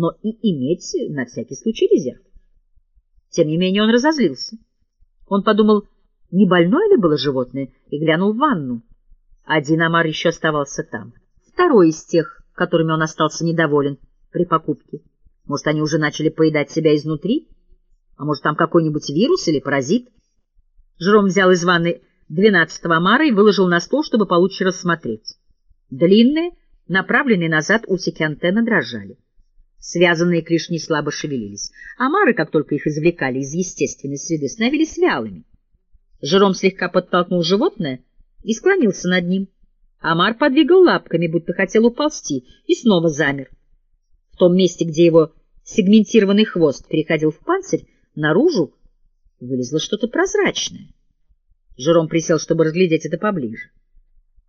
но и иметь на всякий случай резерв. Тем не менее он разозлился. Он подумал, не больное ли было животное, и глянул в ванну. Один омар еще оставался там. Второй из тех, которыми он остался недоволен при покупке. Может, они уже начали поедать себя изнутри? А может, там какой-нибудь вирус или паразит? Жером взял из ванны двенадцатого омара и выложил на стол, чтобы получше рассмотреть. Длинные, направленные назад усики антенны дрожали. Связанные клешни слабо шевелились. Омары, как только их извлекали из естественной среды, становились вялыми. Жером слегка подтолкнул животное и склонился над ним. Омар подвигал лапками, будто хотел уползти, и снова замер. В том месте, где его сегментированный хвост переходил в панцирь, наружу вылезло что-то прозрачное. Жером присел, чтобы разглядеть это поближе.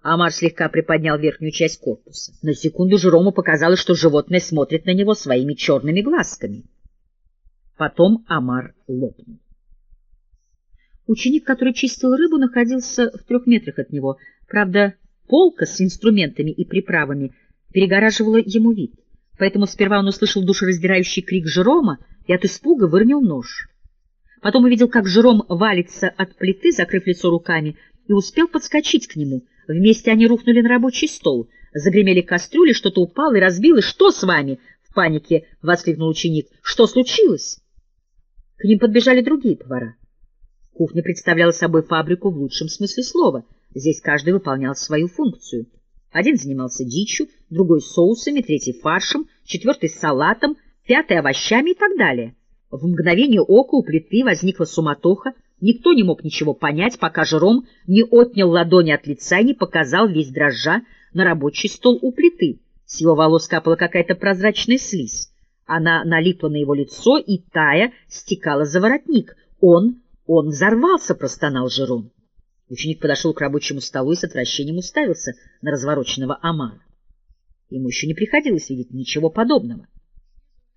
Амар слегка приподнял верхнюю часть корпуса. На секунду Жерому показалось, что животное смотрит на него своими черными глазками. Потом Амар лопнул. Ученик, который чистил рыбу, находился в трех метрах от него. Правда, полка с инструментами и приправами перегораживала ему вид. Поэтому сперва он услышал душераздирающий крик Жерома и от испуга выронил нож. Потом увидел, как Жером валится от плиты, закрыв лицо руками, и успел подскочить к нему — Вместе они рухнули на рабочий стол. Загремели кастрюли, что-то упало и разбилось. «Что с вами?» — в панике воскликнул ученик. «Что случилось?» К ним подбежали другие повара. Кухня представляла собой фабрику в лучшем смысле слова. Здесь каждый выполнял свою функцию. Один занимался дичью, другой — соусами, третий — фаршем, четвертый — салатом, пятый — овощами и так далее. В мгновение ока у плиты возникла суматоха, Никто не мог ничего понять, пока Жером не отнял ладони от лица и не показал весь дрожжа на рабочий стол у плиты. С его волос капала какая-то прозрачная слизь. Она налипла на его лицо и, тая, стекала за воротник. Он, он взорвался, простонал Жером. Ученик подошел к рабочему столу и с отвращением уставился на развороченного омара. Ему еще не приходилось видеть ничего подобного.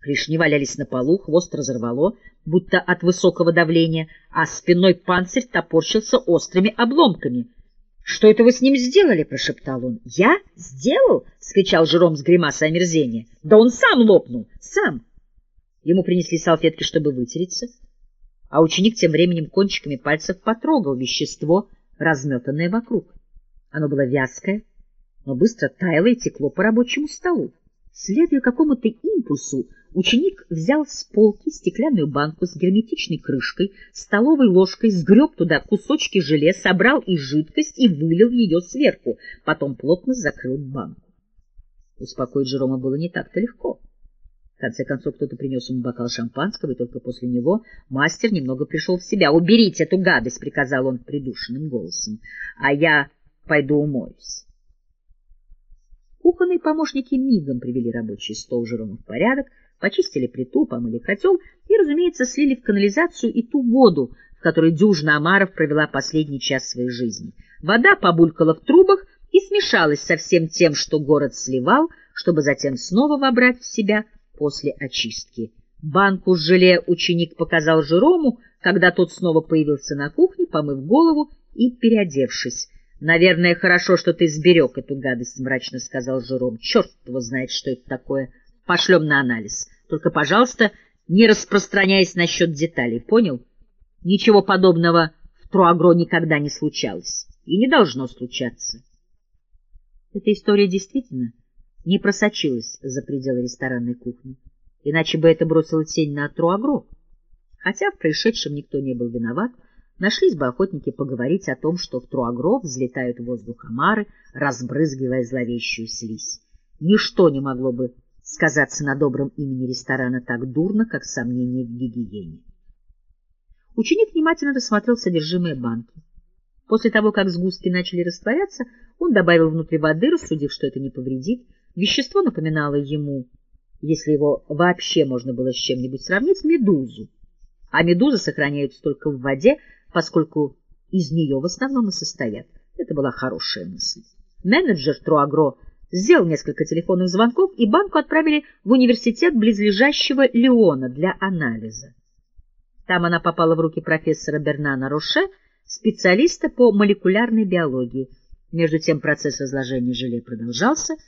Клешни валялись на полу, хвост разорвало, будто от высокого давления, а спинной панцирь топорщился острыми обломками. — Что это вы с ним сделали? — прошептал он. — Я? Сделал? — скричал Жером с гримасой омерзения. — Да он сам лопнул! Сам! Ему принесли салфетки, чтобы вытереться, а ученик тем временем кончиками пальцев потрогал вещество, разметанное вокруг. Оно было вязкое, но быстро таяло и текло по рабочему столу. Следуя какому-то импульсу, Ученик взял с полки стеклянную банку с герметичной крышкой, столовой ложкой, сгреб туда кусочки желе, собрал и жидкость и вылил ее сверху, потом плотно закрыл банку. Успокоить Жерома было не так-то легко. В конце концов, кто-то принес ему бокал шампанского, и только после него мастер немного пришел в себя. «Уберите эту гадость!» — приказал он придушенным голосом. «А я пойду умоюсь». Кухонные помощники мигом привели рабочий стол Жерома в порядок, почистили плиту, помыли котел и, разумеется, слили в канализацию и ту воду, в которой дюжина омаров провела последний час своей жизни. Вода побулькала в трубах и смешалась со всем тем, что город сливал, чтобы затем снова вобрать в себя после очистки. Банку с желе ученик показал Жерому, когда тот снова появился на кухне, помыв голову и переодевшись. — Наверное, хорошо, что ты сберег эту гадость, — мрачно сказал Жером. — Черт его знает, что это такое. Пошлем на анализ. Только, пожалуйста, не распространяясь насчет деталей, понял? Ничего подобного в Труагро никогда не случалось и не должно случаться. Эта история действительно не просочилась за пределы ресторанной кухни, иначе бы это бросило тень на Труагро. Хотя в происшедшем никто не был виноват, нашлись бы охотники поговорить о том, что в Труагро взлетают в воздух омары, разбрызгивая зловещую слизь. Ничто не могло бы сказаться на добром имени ресторана так дурно, как сомнение в гигиене. Ученик внимательно рассмотрел содержимое банки. После того, как сгустки начали растворяться, он добавил внутрь воды, рассудив, что это не повредит. Вещество напоминало ему, если его вообще можно было с чем-нибудь сравнить, медузу. А медузы сохраняются только в воде, поскольку из нее в основном и состоят. Это была хорошая мысль. Менеджер Труагро сделал несколько телефонных звонков, и банку отправили в университет близлежащего Леона для анализа. Там она попала в руки профессора Бернана Роше, специалиста по молекулярной биологии. Между тем процесс разложения желе продолжался,